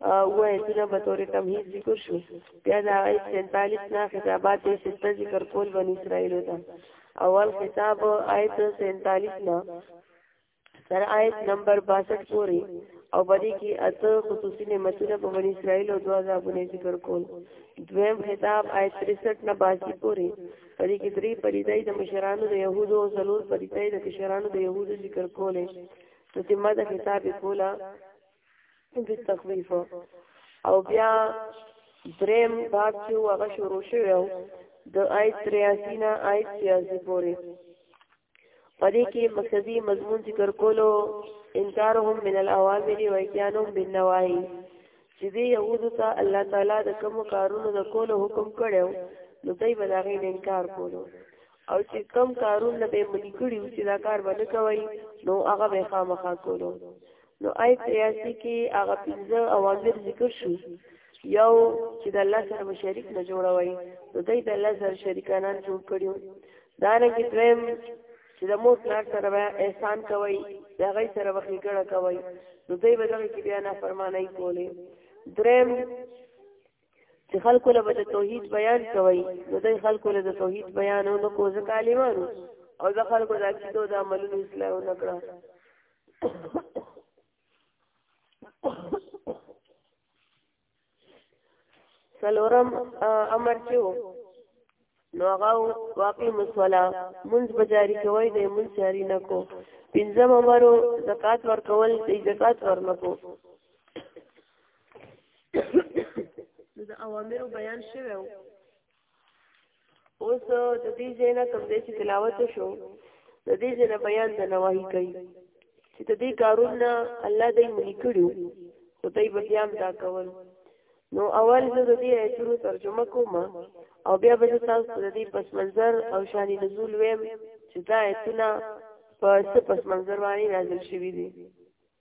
او ایتونه به تورې تمهید ذکر شو بیا د هغه سینتالیس نه خطابات یې سته ذکر کول بني اسرائیلو ته اول خطاب آیت سینتالیس نه تر آیت نمبر 62 پورې او باندې کې اته خصوصي نعمتونه په بني اسرائیل او دوا ځابونه ذکر کول دویم خطاب آیت 63 نه باندې پورې باندې کې درې پریدای د مشرانو د يهودو او ضرور پریدای د کشرانو د يهودو ذکر کولې ته تمه د خطاب کوله د تخویف او بیا دریم باب چې هغه شروع شوی و د آیت 83 نه آیت 86 پورې پدې کې مقصدی مضمون ذکر کولو انکارهم من الاوامر و ایتیانهم بالنواهی چې دې یهودو ته الله تعالی د کوم کارونو د کولو حکم کړو نو دوی به دا غي انکار کولو او چې کم کارونه به ملي کړي چې دا کار باندې کوي نو هغه به خامخا کولو نو آی سیاسی کې هغه پنځه اوامر ذکر شو یو چې د الله سره مشرک نه جوړوي نو دوی د الله سره شریکانان جوړ کړیو دا نه کې دویم چې د مور پلار سره به احسان کوي د هغه سره به ښېګڼه کوي نو دوی به دغه کې بیا نافرمانۍ کولې دریم چې خلکو له به د توحید بیان کوي نو دوی خلکو له د توحید بیان او نو کوزه کالیمانو او د خلکو د عقیدو د عملونو اصلاح نه کړه سلورم امر چې وو نو هغه واقعي مسولا منځ بجاری کوي د منځ جاری نه کو پنځم امر زکات ورکول د زکات ورنکو د اوامر بیان شوی اوس د دې زینا کوم دې چې تلاوت شو د دې زینا بیان د نواهی کوي چې د دې کارونه الله دې منی کړو او دې به بیا دا کول نو اول زه د دې ایتونو ترجمه کوم او بیا به تاسو د دې پس منظر او شان نزول ویم چې دا ایتونه په څه پس منظر باندې نازل شوی دي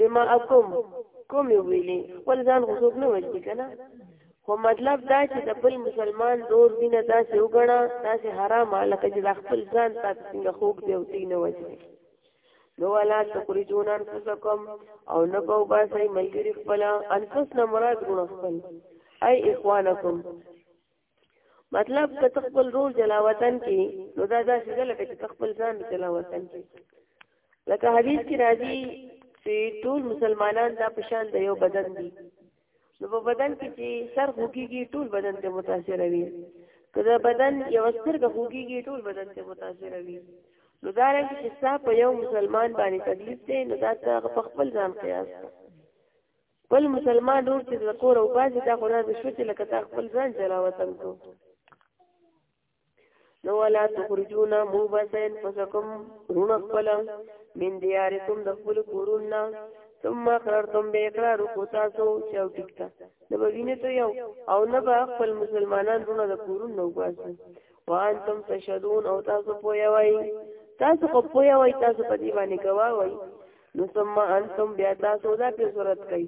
دماءکم کوم ویلي خپل ځان غوږ نه وځي کنه خو مطلب دا چې د بل مسلمان دور دینه داسې وګڼه داسې حرام لکه چې د خپل ځان تاسو څنګه خوګ دی او دین وځي نو ولا تخرجون انفسکم او نه کو با سي ملګری خپل انفس نه مراد ګونه خپل اي اخوانکم مطلب که خپل رول جلا وطن کې نو دا داسې ده لکه چې خپل ځان جلا وطن کې لکه حدیث کې راځي چې ټول مسلمانان دا پشان د یو بدن دي نو په بدن کې چې سر خوږیږي ټول بدن ته متاثر وي که دا بدن یو سترګه خوږیږي ټول بدن ته متاثر وي نو دا رنګ چې ستا په یو مسلمان باندې تکلیف دی نو دا ته په خپل ځان قیاس کړه بل مسلمان ډور چې د کور او بازي دا خو راځي شو چې لکه تا خپل ځان جلا وطن کو نو ولا تخرجونا موبسین فسکم رون خپل من دیارکم د خپل کورونه ثم اقررتم به اقرار کو تاسو چې او ټیک تا نو به وینې ته یو او نه به خپل مسلمانان رون د کورونه وباسي وانتم تشهدون او تاسو پوهیوي تاسو خو پوهیوي تاسو په دې باندې گواه وایي نو ثم انتم بیا تاسو دا په صورت کوي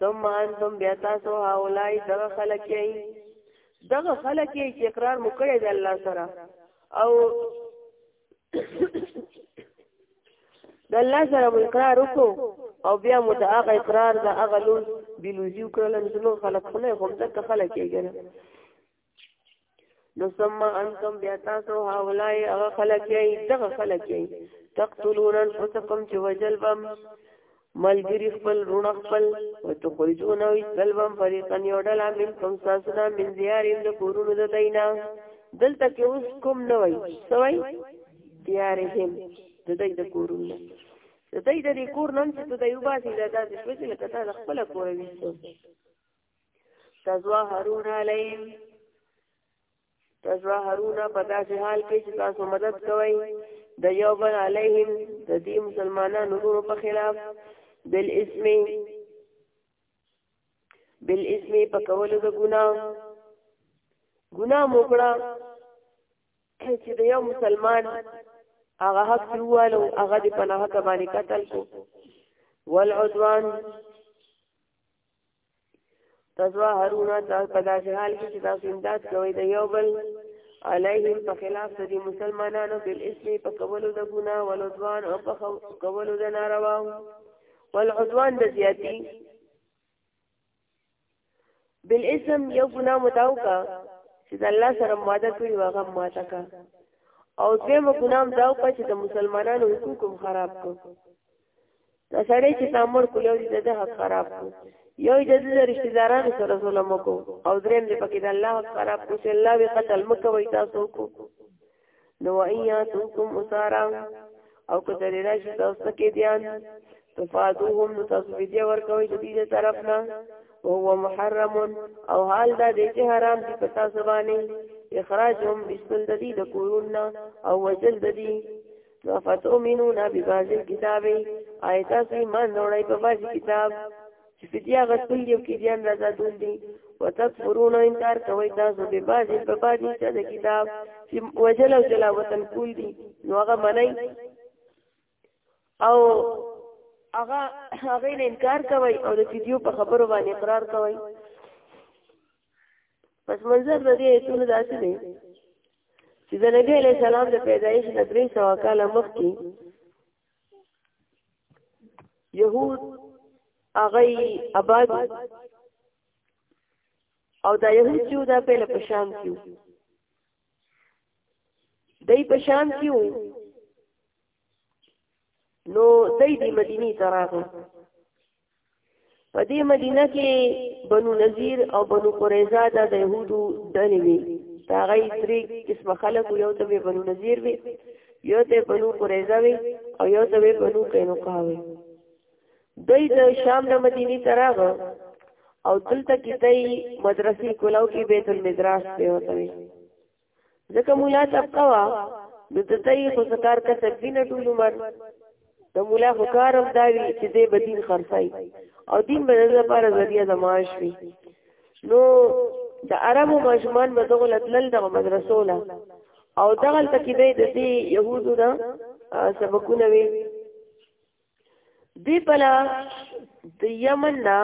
ثم انتم بیا تاسو هاولای دغه خلک یې دغه خلک یې چې اقرار مو کړی دی الله سره او د الله سره مو اقرار وکړو او بیا مو د هغه اقرار د هغه لوز بلوزي وکړل نو خلک خو نه هم ځکه خلک یې ګره نو ثم انتم بیا تاسو هاولای هغه خلک یې دغه خلک یې تقتلون انفسکم چې وجل بم ملګری خپل رونه خپل او ته خرجون او سلبم فريقا یو ډلا من کوم ساسنا من زیارین د کورونو د دینا دلته کې اوس کوم نه وای سوای دیارهم د دې د کورونو د دې د کور نن چې ته یو باسي دا د شوې لکه تا خپل کور ویسته تظاهرون علیهم تظاهرون په داسې حال کې چې تاسو مدد کوئ د یو بل علیهم د دې مسلمانانو نورو په خلاف بالاسم بالاسم په کولو د ګناه ګناه موکړه چې د یو مسلمان هغه حق وروالو هغه د پناه باندې قتل کو والعدوان تظاهرون تاسو په داسې حال کې چې تاسو امداد کوئ د یو بل علیهم په خلاف د دې مسلمانانو بل اسم په کولو د ګناه ولودوان او په کولو د ناروا والعدوان د زیاتی بل اسم یو ګناه متاو کا چې د الله سره ماده کوي هغه ماته کا او دې مو ګناه متاو کا چې د مسلمانانو حقوق خراب کو دا سړی چې تامر کو یو د ده حق خراب کو یو د ده رشتہ دارانو سره ظلم کو او دریم دې پکې د الله حق خراب کو چې الله به قتل مکوي تاسو کو نو ایاتکم اسارا او که درې راشي تاسو کې دیان تفادوهم نو تاسو فدیه ورکوي د دې طرف نه او هو محرم او حال دا دې چې حرام دي پتا سبانه اخراجهم بسل د دې د کورونه او وجل د دې فتؤمنون ببعض الكتاب آیت اسی مان نوړی په بعض کتاب چې فدیا غسل یو کې جان رضا دون دي وتکفرون انکار کوي تاسو به بعض په بعض چې د کتاب چې وجل او جلا وطن کول دي نو هغه منئ او هغه هغه انکار کوي او د فدیو په خبرو باندې اقرار کوي پس منظر د دې ایتونو داسې دی چې د نبی علیه السلام د پیدایش نه درې سوه کاله مخکې یهود هغه آباد او دا یهود چې دا پهله په شام کې وو دی په شام کې وو نو دی د مدینې ته راغی په دې مدینه کې بنو نذیر او بنو قریظه د يهودو ډلې وي دا غي درې قسمه خلک یو ته بنو نذیر وي یو ته بنو قریظه وي او یو ته بنو قینقاع وي دوی د شام د مدینه تراغ او دلته کې دوی مدرسې کولاو کې بیت المدرس ته وتوي ځکه مولا طبقه وا نو د دې خو سکار کا تبینه ټول عمر د مولا خو کار هم دا وی چې دې بدین خرڅای او دین به د لپاره ذریعہ د معاش وي نو د عربو ماشومان به دغه لتل دغه مدرسو لا او دغه تکي به د دې يهودو دا سبقونه وي دی پلا د یمن نا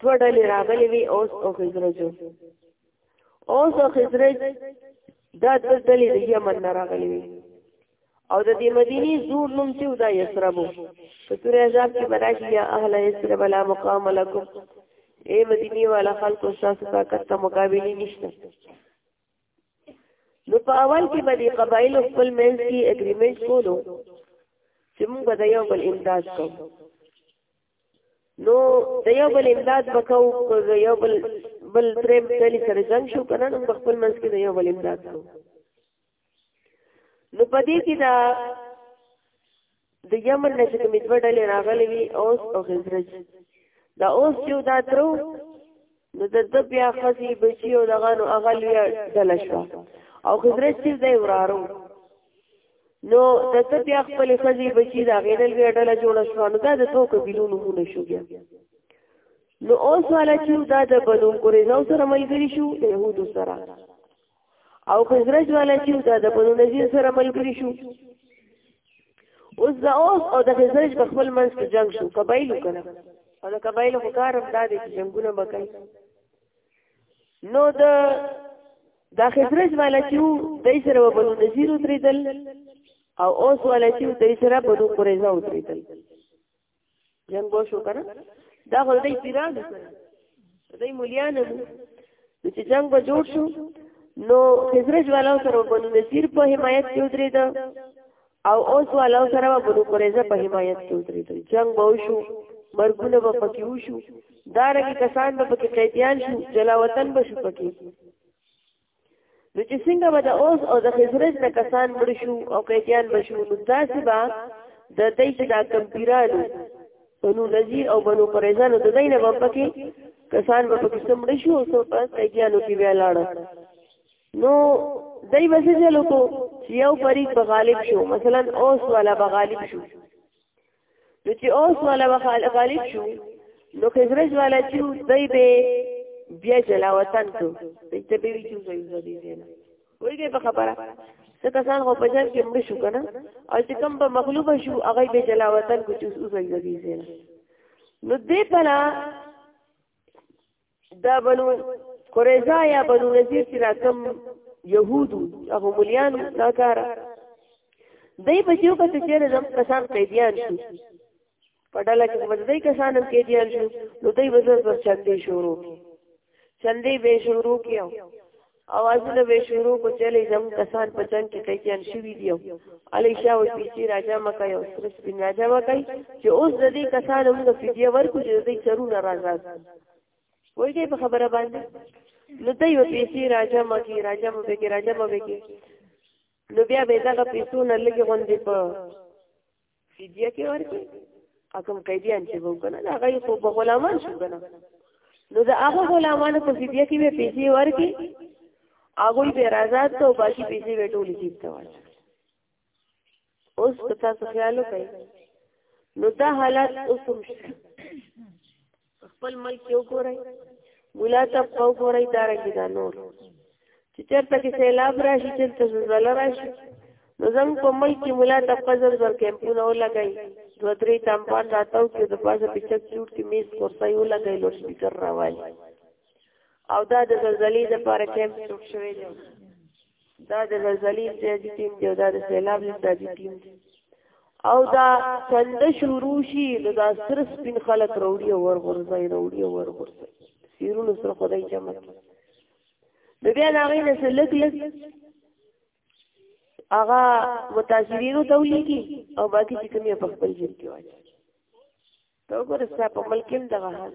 دوه ډلې راغلي وي اوس او خزرجو اوس او خزرج دا د ډلې د یمن نه راغلي وي او د دې مدینی زور نوم چې دا یسربو په سورې عذاب کې براشي یا اهل یسرب لا مقام لكم اے مدینی والا خلق او شاسو طاقت ته مقابله نشته نو په اول کې به دې قبایل خپل منځ کې اګریمنټ کولو چې موږ به یو بل امداد کوو نو د یو بل امداد وکاو که د یو بل بل ترې تلې سره جنگ شو کنه نو په خپل منځ کې د یو بل امداد کوو نو په دې کې دا د یمن نه چې کومې دوه ډلې راغلې وي اوس او خزرج دا اوس چې دا ترو نو د د بیا خزي بچي او دغه نو اغل وی دل شو او خضر چې د ورارو نو د د بیا خپل خزي بچي دا غیرل وی دل جوړ شو نو دا د تو قبيلو نو نه شو بیا نو اوس والا چې دا د بنو قریظه سره ملګری شو يهودو سره او خزرج والا چې دا د بنو نذیر سره ملګری شو اوس د اوس او د خزرج په خپل منځ کې جنگ شو قبایل وکړه او د قبایل خو کار هم دا دی چې جنگونه وکړي نو د دا خزرج والا چې دای سره بنو نذیر وتریدل او اوس والا چې دای سره بنو قریظه وتریدل جنگ بو شو کنه دا غل دی پیران دی مليان نو چې جنگ به جوړ شو نو خزرج والا سره بنو نصير په حمایت کې ودرې دا او اوس والا سره بنو قریزه په حمایت کې ودرې دا جنگ بو شو مرګونه به پکې وشو دا رګي کسان به پکې قیدیان شو جلا وطن به شو پکې نو چې څنګه به د اوس او د خزرج نه کسان مړ شو او قیدیان به شو نو داسې به د دې چې دا کمپیرانو بنو نذیر او بنو قریظه نو د دې نه به پکې کسان به پکې سم مړ شو او څو په قیدیانو کې بیا لاړ نو دای به څه چلو کو چې یو فریق به غالب شو مثلا اوس والا به غالب شو نو چې اوس والا غالب شو نو خزرج والا چې دوی به بیا جلا وطن ته چې به وی چې زوی زوی نه وایي په خبره څه کسان غو بجر کې مړ شو کنه او چې کوم به مغلوب شو هغه به جلا وطن کو چې زوی زوی نه نو دې پلا دا بنو قریظه یا بنو نذیر چې راکم يهودو هغه مليان ناکاره دای په یو کته چې زم کسان قیدیان شو په ډله کې مزدای کسان هم قیدیان شو نو دای وزن پر چندې شروع چندې به شروع کیو اوازونه به شروع کو چلی زم کسان په جنگ کې کېان شوی دی علی شاه او پیچی راجا مکه یو سرس بن راجا مکه چې اوس د دې کسانو موږ فدیه ورکو چې دوی چرونه راځي وایي په خبره باندې نو دوی په پیچی راجا مکه راجا مکه کې راجا مکه کې نو بیا به دغه پیسو نه لګي غوندې په فدیه کې ورکړي حکم قیدیان چې وو کنه دا غي خو په غلامان شو کنه نو دا هغه غلامانو په فدیه کې به پیسې ورکړي هغه به آزاد ته باقي پیسې به ټولې کیږي ته ورکړي اوس تاسو خیال وکړئ نو دا حالت اوس هم شته خپل ملک یو ګورای مولا ته په ګورای دار کې دا نور چې چرته کې سیلاب راشي چې ته زلزلہ راشي نو زموږ په ملک کې مولا ته پزر زر کیمپونه ولګای دوه درې تامپان راتاو کې د پازه پچک چوټ کې میز کورسای ولګای لوډ سپیکر راوای او دا د زلزلې لپاره کیمپ جوړ شوی دی دا د زلزلې امتیازي ټیم دی او دا د سیلاب امتیازي ټیم دی او دا څنګه شروع شي نو دا سر سپین خلک وروړي او ورغورځي وروړي او ورغورځي سیرونو سره خدای جمع کړي د بیا هغه نه سلک لګ هغه متاثرینو تولیږي او باقي چې کومه په خپل ځای کې واچي ته وګوره ستا په ملک کې هم دغه حال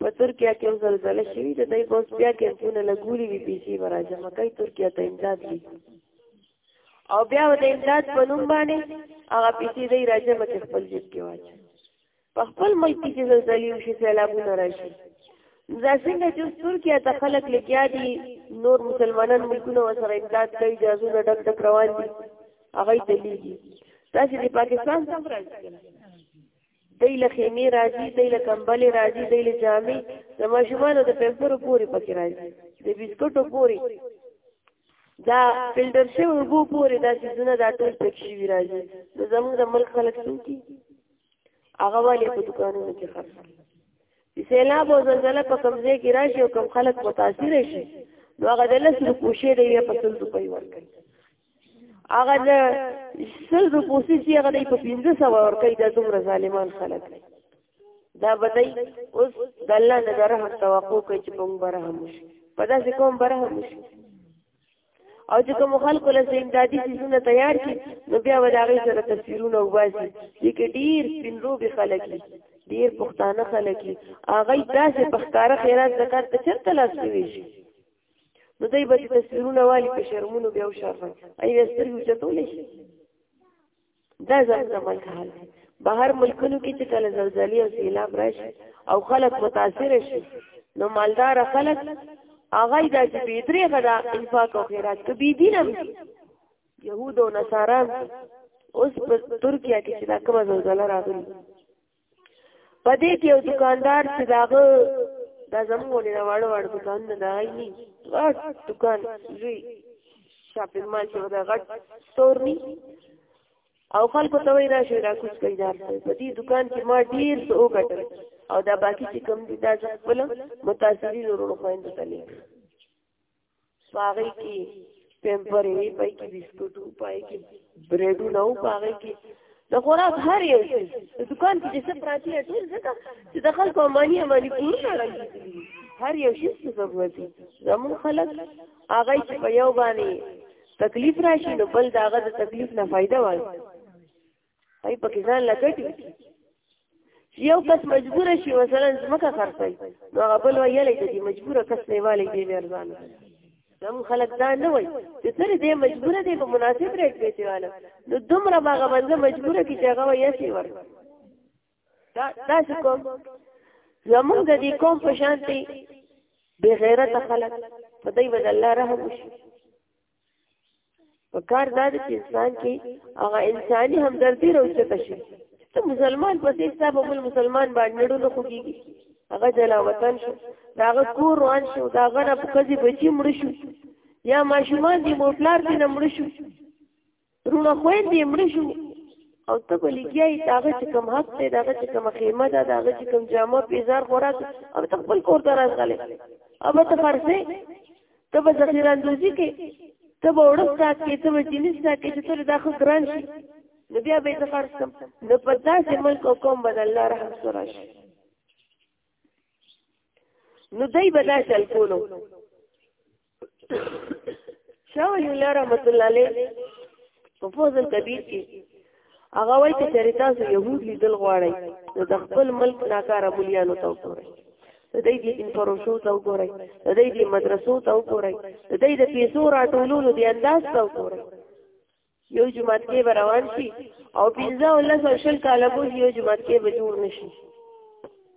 په ترکیه کې هم زلزله شوي ده دوی به اوس بیا کیمپونه لګولي وي پیسې به راجمع کوي ترکیه ته امداد وي او بیا به د امداد په نوم باندې هغه پیسې دوی راجمع کړي خپل جیب کې واچوي په خپل ملک کې چې زلزلې وشي سیلابونه راشي دا څنګه چې ترکیه ته خلک لګیا دي نور مسلمانان ملکونه ورسره امداد کوي جازونه ډک ډک روان دي هغه ته لیږي تاسو د پاکستان څخه راځي دی له خیمه راځي دی له کمبل راځي دی له جامې د ماشومان د پیپرو پوري پکې راځي د بسکټو پوري دا فلټر شوی وګو پوري دا سيزونه دا ټول پک شي راځي د زموږ د ملک خلک څوکي هغه والي په دکانونو کې خرڅ دي سیلاب او زلزلہ په کمزې کې راشي او کم خلک متاثر شي نو هغه د لس روپوشې دی په سل روپۍ ورکړي هغه د سل روپو سي چې هغه په 1500 ورکړي د دومره ظالمان خلک دا بدای اوس د الله نه رحم توقع کوي چې کوم برهم شي په داسې کوم برهم شي او چې کوم خلکو له امدادي سیسونه تیار کړي نو بیا به د هغې سره تصویرونه وباسي چې کې ډېر سپینروبي خلک دي ډېر پښتانه خلک دي هغوی داسې په ښکاره خیرات زکات ته چېرته لاس کوي شي نو دوی به تصویرونه والي په شرمونو بیا وشرفه ای بیا سترګې اوچتولی شي دا زموږ د ملک حال دی بهر ملکونو کې چې کله زلزلې او سیلاب راشي او خلک متاثر شي نو مالدار خلک هغه دا چې بې درې غدا انفاق او خیرات کوي دین هم يهود او نصارا اوس په ترکیه کې چې دا کومه زلزلہ راغلي پدې کې یو دکاندار چې داغه دا زموږ نه واړو واړو دکان نه دی نه غټ دکان لوی شاپینګ مال چې دا غټ ستور ني او خلکو ته وای راشي را کوڅ کوي دا په دې دکان کې ما ډیر څه وکړل او دا باقي چې کم دي دا خپل متاثرین ورونو خويند ته لیکل پاغې کې پیمپر وی پای کې بسکټ وو پای کې بریډ نو پاغې کې د خوراک هر یو شي د دکان کې چې څه پراتی ټول ځکه چې د خلکو امانی امانی کورونه راځي هر یو شي څه ضرورت دي زمون خلک هغه چې په یو باندې تکلیف راشي نو بل داغه د تکلیف نه فائدہ وایي هاي پکې ځان لګټي یو کس مجبور شي مثلا زمکه خرڅي نو هغه بل ویلې چې مجبور کس نه والي دی ورزان نو خلک دا نه وای چې سره دې مجبور دی په مناسب ریټ پیسې والا نو دومره باغه باندې مجبور کی چې هغه یې شي ور دا دا څه کوم زمونږ د دې کوم په شانتي بغیرت خلک په دې بدل الله رحم وشي په کار دا د انسان کې هغه انساني همدردي راوچته شي ته مسلمان په دې حساب بل مسلمان باندې ډېرونه خوږيږي هغه جلا وطن شو دا هغه کور روان شو دا هغه نه په کزي بچي مړ شو یا ماشومان دې موټلار دې نه مړ شو رونه خويندې مړې شو او ته په لګیای داغه چې کوم حق دی داغه چې کوم قیمه ده داغه چې کوم جامه پیزار خوراک او ته خپل کور ته راغلې او ته فرسه ته به ذخیره اندوزی کې ته به وړه سات کې ته به جنس سات کې چې ته دا خو ګران شي نو بیا به ته فرض کم نو په داسې ملک او قوم باندې الله رحم سره شي نو دای به دا چل کولو شاه ولی الله رحمت الله علیه په فوزل کبیر کې هغه وایي چې چېرې تاسو يهود لیدل غواړئ نو د خپل ملک ناکاره مليانو ته وګورئ د دې د انفروشو ته وګورئ د دې د مدرسو ته وګورئ د دې د پیسو راټولولو د انداز ته وګورئ یو جماعت کې به روان شي او پنځه او لس او شل کاله به یو جماعت کې به جوړ نه شي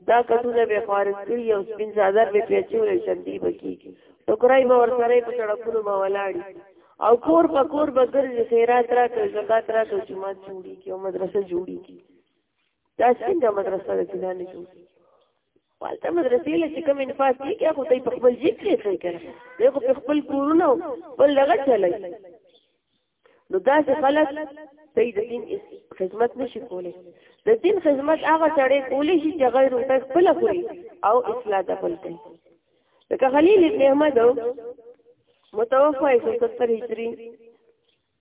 دا کتونه به خارج کړي او سپین زادر به پیچول شندي بکی ټکرای به ورسره په سړکونو به ولاړي او کور په کور به ګرځي خیرات را کوي زکات را کوي جماعت جوړي کې او مدرسه جوړي کې دا څنګه مدرسه د کلانه جوړي والته مدرسې له چې کوم انفاس کیږي هغه ته په خپل جیب کې ځای کړي دغه په خپل کورونو بل لغه چلای نو دا چې خلک صحیح د دین خدمت نشي کولی د دین خدمت هغه سړی کولی شي چې غیر روپۍ خپله خوري او اصلاح د بل کوي لکه خلیل ابن احمد متوفا 170 هجری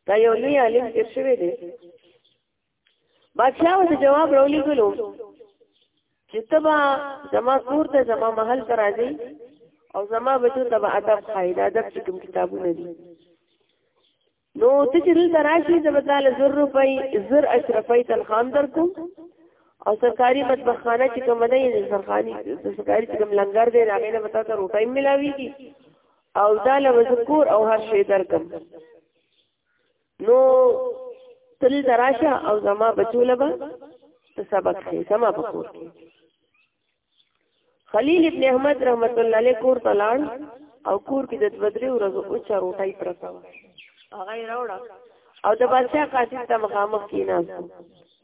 دا یو لوی عالم تیر شوی دی بادشاہ ته جواب راولي ګلو چې تبا زما کور ته زما محل ته راځي او زما بچو ته به ادب خایدا ادب چې کوم کتابونه دي نو ته چې دلته راشي زه به تاله زر روپۍ زر اشرفۍ تنخوام در کوم او سرکاري مطبخخانه چې کوم دی د سرخاني سرکاري چې کوم لنګر دی هغې نه به تا ته روپۍ ملاوېږي او دا له وزکور او هر شی در کوم نو تل دراشه او زما بچوله به ته سبق کې سما پکور کې خلیل ابن احمد رحمت الله علیه کور ته لاړ او کور کې د بدري ورځو او چا روټي پرته و هغه یې راوړه او د بادشاہ قاصد ته مخامخ کیناست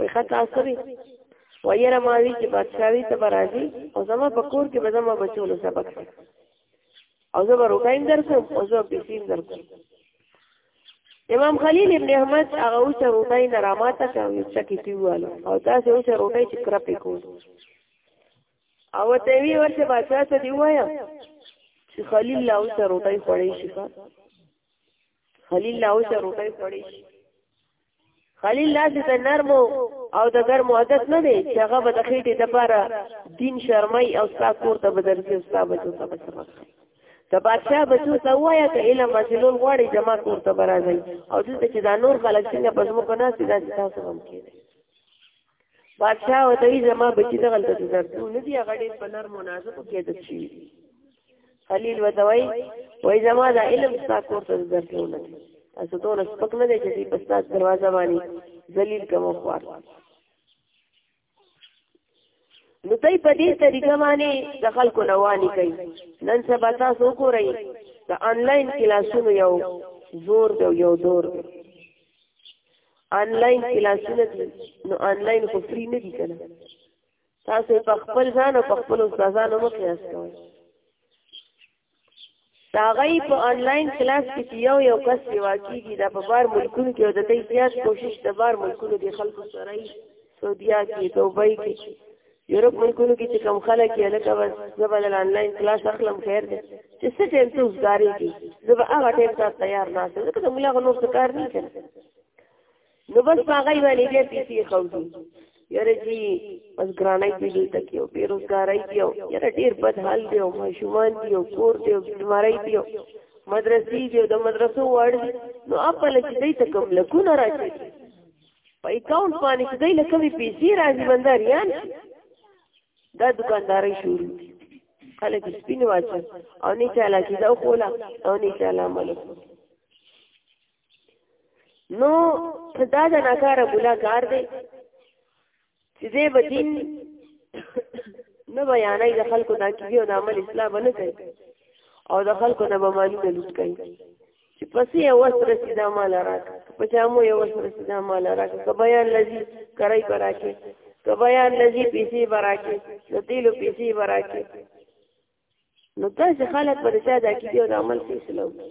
وي خطا سره ویره ما وی چې بادشاہي ته راځي او زما په کور کې به زما بچولو سبق او زه به روکایم درکوم او زه به پیسې درکوم امام خلیل ابن احمد هغه اوس روټای نه راماته کوي چې کی پیواله او تاسو اوس روټای چې کرپ کوو او ته وی ورته بادشاہ ته دی وایا چې خلیل لا اوس روټای خوړې شي خلیل لا اوس روټای خوړې شي خلیل داسې د نرمو او د ګرمو عادت نه دی چې هغه به د خېټې دپاره دین شرمۍ او ستا کور ته به درځي او ستا بچو ته به سبق ښایي د بادشاه بچو ته ووایه که علم حاصلول غواړي زما کور ته به راځئ او دلته چې دا نور خلک څنګه په ځمکو ناست دي داسې تاسو هم کېدی بادشاہ او دوی زما بچی دغه د درسو نه دی هغه ډېر په نر مناسب کې د شي خلیل وتوي وای زما دا علم ستا کور ته درسو نه دی تاسو ټول سپک نه دی چې په تاسو دروازه باندې ذلیل کوم خوار نو دوی په دې طریقه باندې د خلکو رواني کوي نن سبا تاسو وګورئ د انلاین کلاسونو یو زور دی یو دور دی آنلاین کلاسونه دي نو آنلاین خو فری نه دي کنه تاسو په خپل ځان او په خپل استادانو مو قیاس کوئ دا غي په آنلاین کلاس کې یو یو کس دی واقعي دا په بار ملکونو کې د دې زیات کوشش د بار ملکونو د خلکو سره سعودیا کې دوبۍ کې یورپ ملکونو کې چې کم خلک یې لکه بس زه به له انلاین کلاس اخلم خیر دی چې څه ټایم ته اوزګارې دي زه به هغه ټایم ته تیار نه شم ځکه د ملا غو نور څه کار نه کوي نو بس په هغه باندې بیا پیسې خوځي یاره جی بس ګرانای دی دلته کې او بیروزګارای دی او یاره ډیر بد حال دی او ماشومان دی او کور دی او بیماری دی او مدرسې دی او د مدرسو وړ نو خپل چې دې ته کوم لکونه راځي په اکاونټ باندې چې دای له کومې پیسې راځي بندر یان دا دکانداري شروع دي خلک سپین واچي او نه چاله چې دا کولا او نه چاله عمل نو دا د ناکاره بولا کار دی چې دې بدین نه بیانې د خلکو دا کیږي او د عمل اسلام نه کوي او د خلکو نه به مالونه لوټ کوي چې پسې یو وخت رسیدا مال راک په جامو یو وخت رسیدا مال راک که بیان لذي کرای براکه که بیان لذي پیسې براکه د تیلو پیسې براکه نو تاسو خلک پر چا دا کیږي او د عمل فیصله وکړي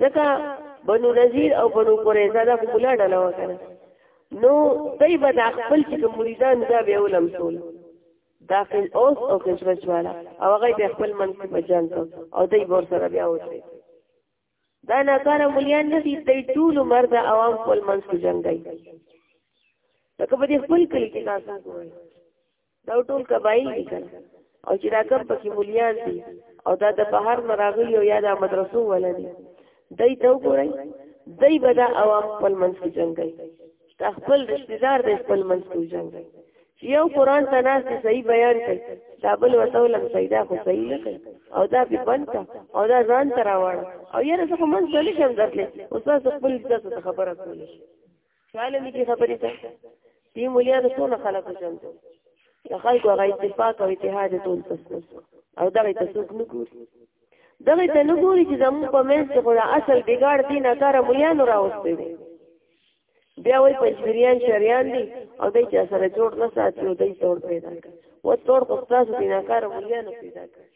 ځکه بنو نذیر او بنو قریظه دا کومه ډله وکړه نو دوی به د خپل چې مریدان دا به ولم ټول داخل اوس او کشوش والا او هغه به خپل من کې بجان کو او دوی ور سره بیا وځي دا نه کار مليان نه دي دوی ټول مرد عوام خپل من کې جنگي لکه په دې خپل کلی کې تاسو کوی دا ټول قبایل دي کنه او چې دا کم پکې مليان دي او دا د بهر مراغلي او یا د مدرسو ولدي دای ته وګورئ دای به دا عوام خپل منځ کې جنگي دا خپل رشتہ دار د خپل منځ کې جنگي چې یو قران ته ناس صحیح بیان کړي دا بل وته ولم سیدا خو صحیح نه کړي او دا په پنتا او دا ځان تراوړ او یاره څه منځ نه شم درته اوس تاسو خپل ځکه خبره کولی سوال مې کې خبرې ته دې مولیا د ټول خلکو جنګ د خلکو هغه اتفاق او اتحاد ټول تسلیم او دغه ته څوک نه ګوري دغه ته نه ګوري چې زموږ په منځ کې خو د اصل بګاړ دي نه کار مليانو راوستي دي بیا وایي پنځګریان شریان دي او دوی چې سره جوړ نه ساتي او دوی تور پیدا کوي و تور خو تاسو دي نه کار مليانو پیدا کوي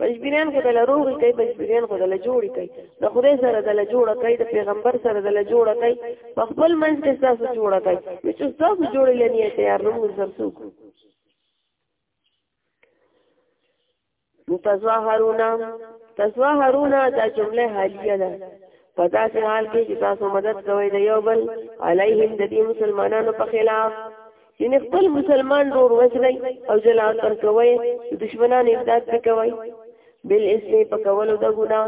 پنځبيريان خو دل روغي کوي پنځبيريان خو دل جوړي کوي د خدای سره دل جوړه کوي د پیغمبر سره دل جوړه کوي په خپل منځ کې تاسو جوړه کوي چې تاسو جوړې لنی تیار نو سر څوک متظاهرون تظاهرون دا جمله حالیه ده په داسې حال کې چې تاسو مدد کوئ د یو بل علیهم د دې مسلمانانو په خلاف یعنی خپل مسلمان ډور وژنئ او جلا کړ کوئ دشمنان امداد پې کوئ بل اسم په کولو د ګنا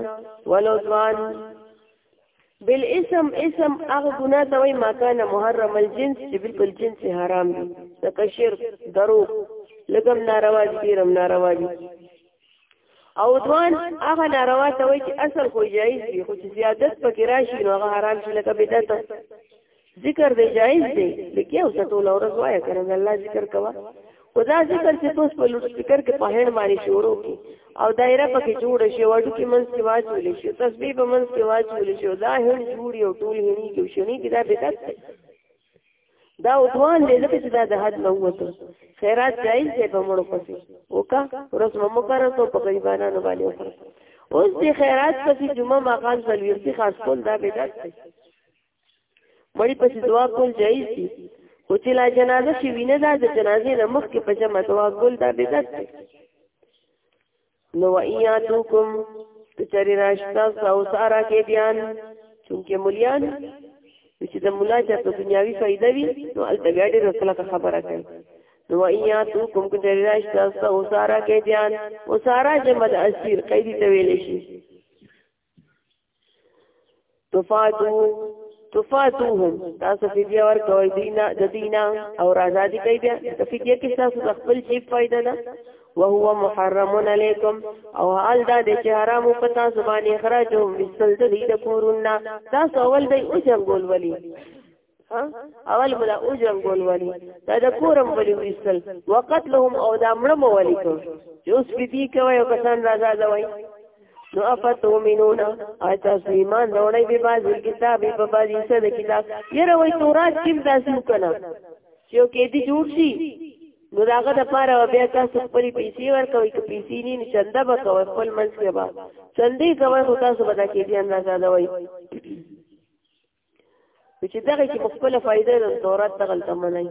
ولو ځوان بل اسم اسم هغه ګنا ته وایي ماکان محرم الجنس چې بالکل جنس حرام دی د کشر درو لګم ناروا دي پیرم ناروا دي او دوان هغه ناروا ته وایي چې اصل خو جایز دی خو چې زیادت پکې راشي نو هغه حرام شي لکه بدعت ذکر دی جایز دی لکه اوس ټول اورز وایي کړه الله ذکر کوا خدا ذکر چې تاسو په لوټ ذکر کې په هند باندې شروع کی او دایره پکې جوړ شي وړو کې منځ کې واچول شي تسبیح په منځ کې واچول شي دا هند جوړي او ټول هني کې شنی کې دا بدعت دی دا ودوان دې ځکه چې دا د حد نه وته خیرات جایز دی په مړو پسې وکا ورځ مو کرو ته په غریبانو باندې وکړه اوس دې خیرات پسې جمعه ماقام ضرورتي خاص کول دا به دات دی مړی پسې دعا کول جایز دی خو چې لا جنازه شي وینه دا د جنازې نه مخکې په جمع دعا کول دا به دات دی نو ایاتکم کچری راشتا ساو سارا کې بیان چونکه مليان چې د مولا چې په دنیاوی فائدہ وي نو ال بیا ډېر سره خبره کوي نو ایاتو کوم کو ډېر راشتا ساو سارا کې بیان او سارا چې مد اسیر قیدی ته ویل شي تفاتو تفاتوهم تاسو فدیه ورکوي دینا د دینا او آزادی کوي بیا د فدیه کې تاسو د خپل جیب فائدہ ده وهو محرم علیکم او حال دا د چې حرام په تاسو باندې اخراج او مثل د دې د کورونه تاسو اول دی او جنگول ولی اول بلا او جنگول ولی دا د کورم ولی ویسل وقتلهم او دا مړم ولی کو چې اوس پیتی کوي او کسان راځه ځوي نو افتو منونا آتا سلیمان روڑی بی بازی کتابی پا بازی سد کتاب یره وی تورات کم تاسو کنا چیو که دی جوړ شي نو داغه د پاره بیا تاسو خپل پیسې ورکوي که پیسې نه نه چنده به کوي خپل منځ کې به چندې کوي خو تاسو به دا کې دي اندازه دوي چې دغه کې په خپل فائدې د تورات دغه تمنای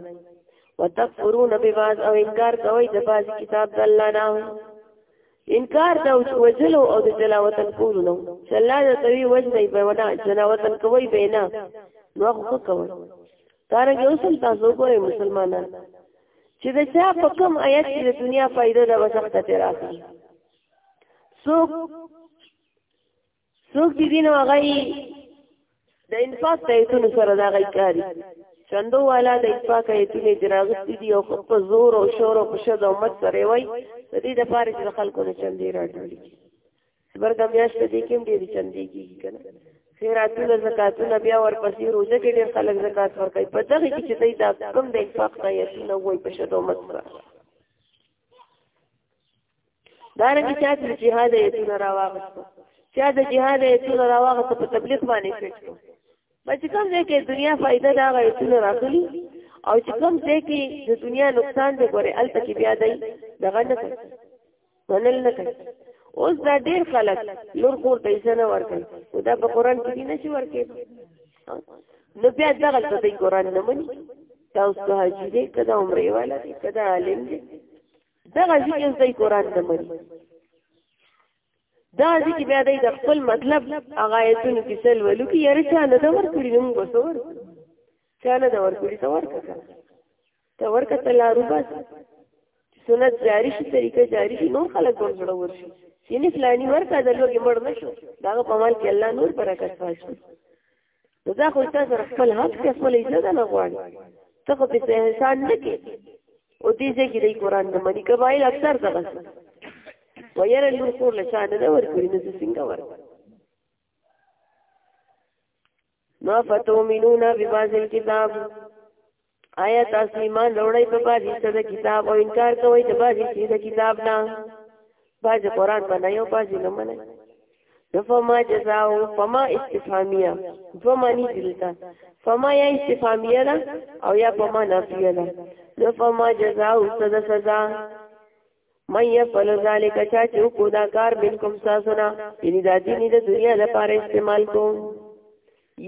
وتکفرون ببعض او انکار کوي د باز کتاب د الله نه انکار دا وجلو او د جلاوتن کولو نو چې الله د توی وجنې په ونا جلاوتن کوي به نه نو خو کوي تارګه اوسم تاسو ګورئ مسلمانان چې د چا په کوم آیت کې د دنیا فائدې د وسخت ته راځي څوک څوک دي دین هغه د انفاق د ایتونو سره دا غي کاری چندو والا د انفاق ایتونو دراغستې دي او په زور او شور او په شد او مت سره وای د دې د پاره چې خلکو نه چندې راټولي برګه میاشت دې کې ډېر چندې کیږي کنه خیراتونه زکاتونه بیا ورپسې روزه کې ډېر خلک زکات ورکوي په دغه کې چې دوی دا کم د انفاق ته یتونه وای په شدو مت سره دا رنګ چې د جهاد ایتونه راوغستو چې د جهاد ایتونه راوغستو په تبلیغ باندې شو په چې کوم ځای کې دنیا فائدہ دا ایتونه راغلي او چې کوم ځای کې د دنیا نقصان دی ګوره ال تک بیا دی دغه نه کوي منل نه کوي اوس دا ډیر خلک لور خور ته یې نه ورکړي او دا په قران کې نه شي ورکړي نو بیا دغه څه دی قران نه مني تاسو ته حاجی دی کدا عمره والا دی کدا عالم دی دا غزي کې زې قران نه مري دا دې کې بیا د خپل مطلب هغه ایتونو کې سل ولو کې یاره چا نه دا ور کړی نو بس ور چا نه دا ور کړی څور کړه ته ور کړه لا روبس سنت جاری شي طریقه جاری شي نو خلک ور جوړ ورشي چې نه فلانی ورکا د لوګي مړ نشو دا په مال کې الله نور برکت واچو نو دا خو تاسو سره خپل حق ته خپل اجازه نه غواړي ته خو په احسان نه کې او دې ځای کې د قرآن نه مني قبایل اکثر دغه ویره لور کور له شان نه ورکړي نو څنګه ورکړي نو فتومنون ببعض الكتاب آیا تاسو ایمان وروړی په باندې چې د کتاب او انکار کوئ د باندې چې د کتاب نه باندې قران باندې یو باندې نه منئ فما جزاء فما استفهامیه فما نی دلتا فما یا استفهامیه ده او یا فما نافیه ده فما جزاء صد سزا مې يفعل ذلك چا چې کو دا کار منکم ساسنا یعنی دا دین د دنیا لپاره استعمال کوم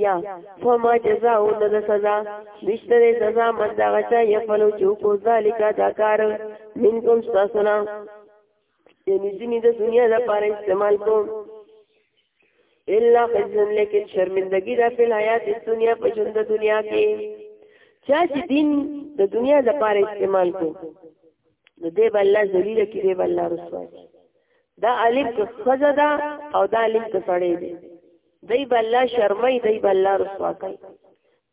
یا فما جزاء د سزا نشته د سزا من دا غچا يفعل چې کو ذلك دا کار منکم ساسنا یعنی دین د دنیا لپاره استعمال کوم الا خزن لیکن شرمندگی دا فی الحیات الدنیا په ژوند دنیا کې چا چې دین د دنیا لپاره استعمال کو نو دې به الله ذلیل کړي دې به الله رسوا کړي دا الف که خزه ده او دا الف که سړی دی دی به الله شرمای دی به الله رسوا کوي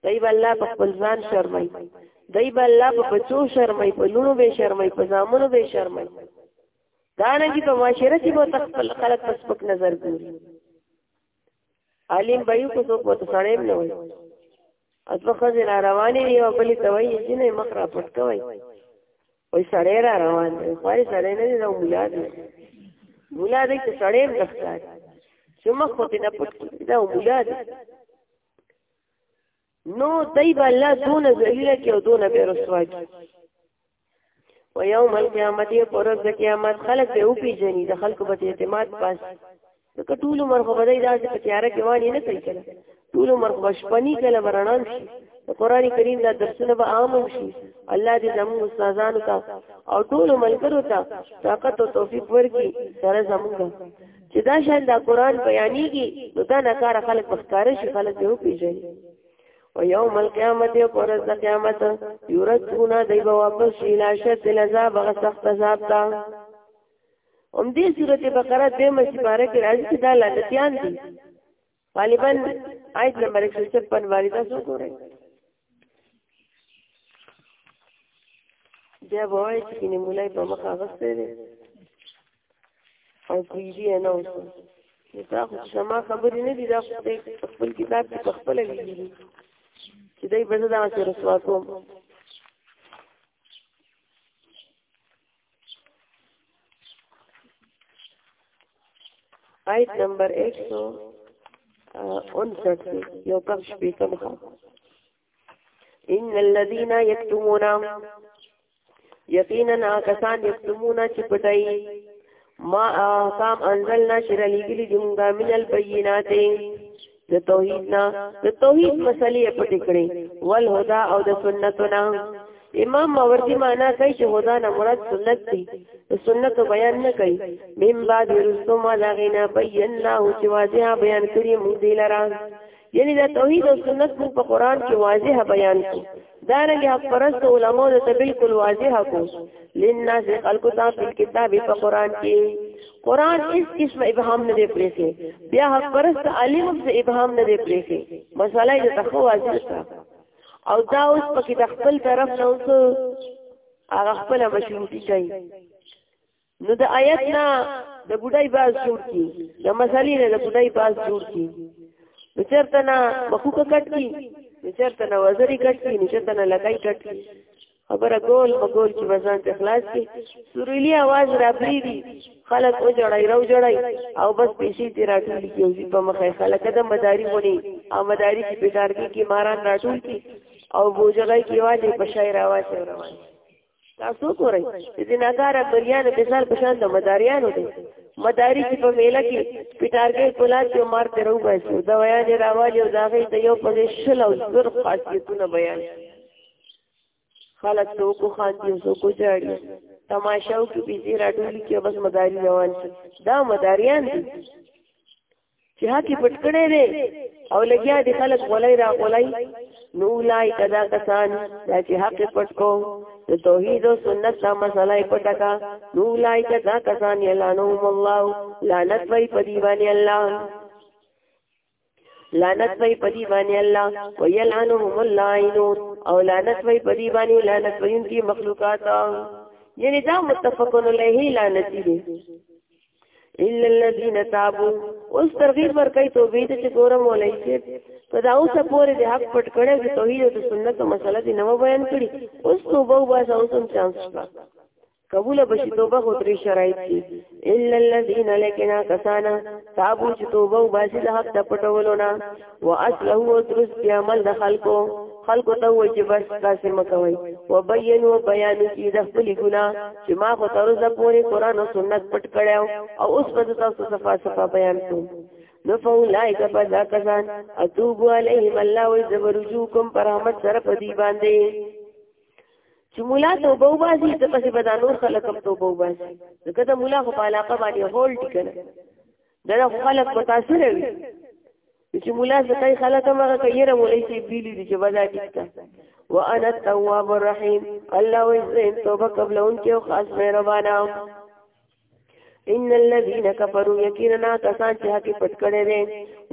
دی به الله په خپل ځان شرمای دی به الله په بچو شرمای په لونو به شرمای په ځامنو به شرمای دا نه چې په معاشره کې به خپل خلک په سپک نظر ګوري عالم به یو کو څوک وته سړی نه وي او څو خځې را روانې وي او بلې ته وایي چې نه مخ را پټ کوئ وایي سړی را روان دی خوارې سړی نه دی دا مولا دی مولا دی چې سړی هم نه ښکاري چې مخ خو ترې نه پټ کړي دا مولا دی نو دی به الله دونه ذلیله کړي او دونه بې رسوا کړي و یوم القیامت یې پرز د قیامت خلک به وپیژني د خلکو په اعتماد پاس ځکه ټول عمر خو بدای داسې په تیاره کې وانی نه کوي کله ټول عمر خو شپنی کله برانان شي د قران کریم دا درسونه به عام شي الله دې زموږ استادانو ته او ټول ملګرو ته طاقت او توفیق ورکړي سره زموږ چې دا شان دا قران بیانېږي نو دا نه کار خلک بخکاره شي خلک یو پیژني او یوم القیامت یو پرز د قیامت یورتونا دی به واپس شي لا شد العذاب غ سخت عذاب تا هم دې سورته بقره د مسباره کې راځي چې دا لعنتيان دي غالبا آیت نمبر 156 باندې تاسو ګورئ بیا وایي چې نمونه په مخ اغسته دي او کیږي نه اوسه دا خو شما خبرې نه دي دا په خپل کتاب کې په خپل لیکلي دي چې دای په دا چې رسوا کوم آیت نمبر 159 یو کم شپې کم خواهد ان الذين يكتمون یقینا کسان یکتمون چې پټي ما احکام انزلنا شر لګلی دي موږ من البینات د توحید نه د توحید مسلې پټې کړې ول هدا او د سنتنا امام ماوردی معنا کوي چې هدا نه مراد سنت دي د سنت بیان نه کوي مم بعد رسوم لا غنا بینا او چې واضح بیان کړی موږ دی لرا یعنی دا توحید او سنت موږ په قران کې واضح بیان کړو دا رنګ حق پرست علماء د بالکل واضح کو للناس خلق تا په کتاب په قران کې قران هیڅ قسم ابهام نه دی پریسي بیا حق پرست عالم هم ابهام نه دی پریسي مساله یې تخو واضح کړه او دا اوس په کې د خپل طرف نه اوس هغه خپل مشروطي کوي نو د آیت نه د بډای باز جوړ کی د مسالې نه د بډای باز جوړ کی نو چرته نه مخوک کټ کی نو چرته نه وزری کټ کی نو چرته نه لګای کټ کی خبره ګول مګول چې وزن ته خلاص کی سوریلی आवाज را پری دی خلک او جړای راو جړای او بس پیسې تی راټول کی او په مخه خلک د مداری ونی او مداری کی بیدار کی کی ماران راټول کی او بوجلای کی واجه په شای راوځي روان تاسو ګورئ چې زناګار بریان د مثال په شان د مداریانو دي مداری چې په میله کې پټارګې پولاد یو مار ته راو باسي دا ویا دې راوالي او دا غي ته یو په دې شل او زر خاصیتونه بیان خلک ته کو خان دي سو کو جاړي تماشاو کې بيزي راټولي کې بس مداری روان شي دا مداریان دي چې هکې پټ کړی دی او لګیا دي خلک غولای را غولای نو لای کدا کسان دا چې حق پټ کو د توحید او سنت دا مسله پټ کا نو لای کدا کسان یلانهم الله لعنت وی په دی باندې الله لعنت وی په دی باندې الله ویلعنهم اللعینون او لعنت وی په دی باندې لعنت وی کی مخلوقات یعنی دا متفقن علیه لعنتی دی الا الذين تابوا اوس ترغیب ورکړي توبې ته چې ګوره مولای شي په دا اوسه پورې د حق پټ کړي د توحید او د سنت او مسله دې نو بیان کړي اوس توبه وباسه اوس هم چانس شته قبول بشي توبه خو درې شرایط دي الا الذين لكنا كسانا تابوا چې توبه وباسي د حق د پټولو نه واصله وترس په عمل د خلکو خلکو ته وایي چې بس تاسو مکوئ وبین و بیان کی د خپل ګنا چې ما خو تر اوسه پورې قران او سنت پټ کړو او اوس په تاسو صفه صفه بیان کوم نو فولائک فذا کسان اتوب علیهم الله و زبرجوکم پر رحمت سره پدی باندې چې مولا توبه وباسي ته پسې بدانور خلک هم توبه وباسي ځکه ته مولا خو په علاقه باندې هولډ کړي دا خو خلک متاثر وي چې مولا زکای خلک هم هغه کيره مولای شي بیلی دي چې بازار کې تا وانا التواب الرحیم الله وزین توبه قبل ان کې خاص مهربانا ان الذين كفروا يكيرنا کسان چې حق پټ کړي دي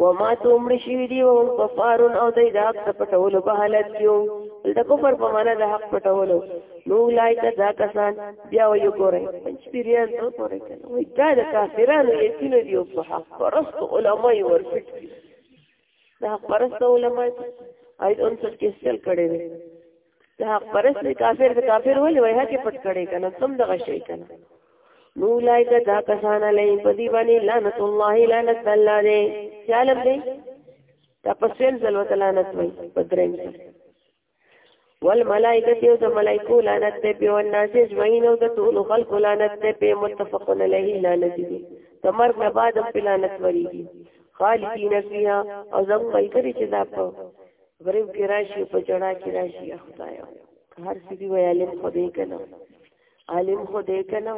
و ما تومړ شي دي او کفار او د حق پټولو په حالت کې د کفر په معنا د حق پټولو نو لایته دا کسان بیا وی ګورې پنځپیریان ته ګورې کنه وای دا د کافرانو یتینه دی او په حق پرست علما یې ورفټ دي د حق پرست علما اې اون څه کې سل کړي دي د حق پرست کافر د کافر ولې وای هکې پټ کړي کنه تم دغه شي کنه نو لای دا دا کسان علی په دی باندې لعنت الله لعنت الله دې چالم دې دا پسین زلوت لعنت وای په درنګ والملائکه یو د ملائکو لعنت دی په الناس اجمعین او د ټول خلق لعنت دی په متفقون علیه لعنت دی تمر نه بعد په لعنت وریږي خالدین فیها او زم پای کړی چې دا په غریب کې راشي په جړا کې راشي خدایا هر څه دی ویالم خدای کنه عالم خدای کنه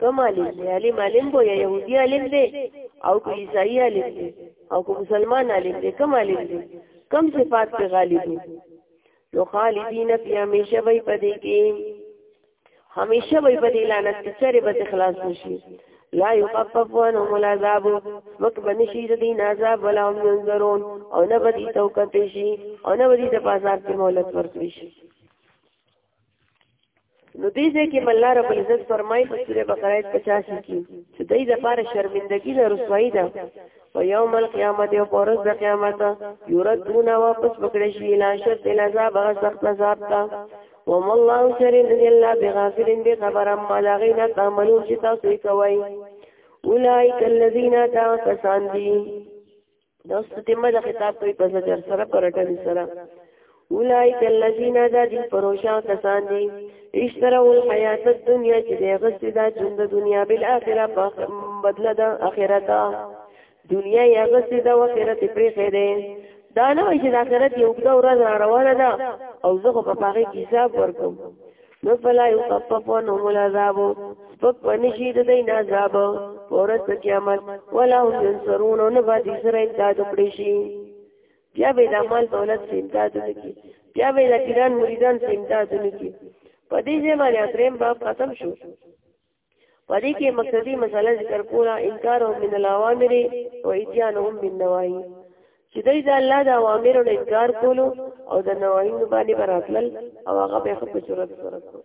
کوم عالم دی عالم عالم بو یا يهودي عالم دی او کوم عیسائی عالم دی او کوم مسلمان عالم دی کوم عالم دی کوم صفات په غالب دی نو خالدین فی همیشه وای پدې کې همیشه وای پدې لعنت کې چرې به خلاص نشي لا يخفف عنهم العذاب وک بنشي د دین عذاب ولا هم ينظرون او نه بدی توکته شي او نه بدی د بازار کې مولت ورکړي شي نو دې ځای کې الله رب العزت فرمایي په سوره بقره آیت 85 کې چې دای د پاره شرمندګي نه رسوایی ده او یوم القیامت او پرز د قیامت یردون واپس پکړې شي اله شد اله عذاب هغه سخت عذاب ته وم الله شرین دی الله بغافل دی خبر اما دا غینا تعملون چې تاسو یې کوي اولئک الذین تاسو دي دا ستمه د خطاب کوي په زجر سره پرټنی سره اولائک الذین دا دې پروشا کسان دي اشتروا الحیات الدنیا چې د غست دا ژوند د دنیا بل اخره په بدل د اخرت دنیا یا غست دا اخرت پرې خېره دا نه وایي چې د اخرت یو څو ورځ روانه ده او زه په پاره حساب ورکوم نو فلا يخفف عنهم العذاب سپک ونشي د دین عذاب ورځ قیامت ولا هم ينصرون نو به دې سره امداد وکړي شي بیا به د مال دولت سره امداد وکړي بیا به د پیران مریدان سره امداد وکړي په دې ځای باندې اتریم باب ختم شو پدې کې مقصدی مسله ذکر کولا انکار او من الاوامر او اتیانهم من نواهی چې دوی د الله د اوامر او انکار کولو او د نواهی باندې براتل او هغه به خپل صورت سره کول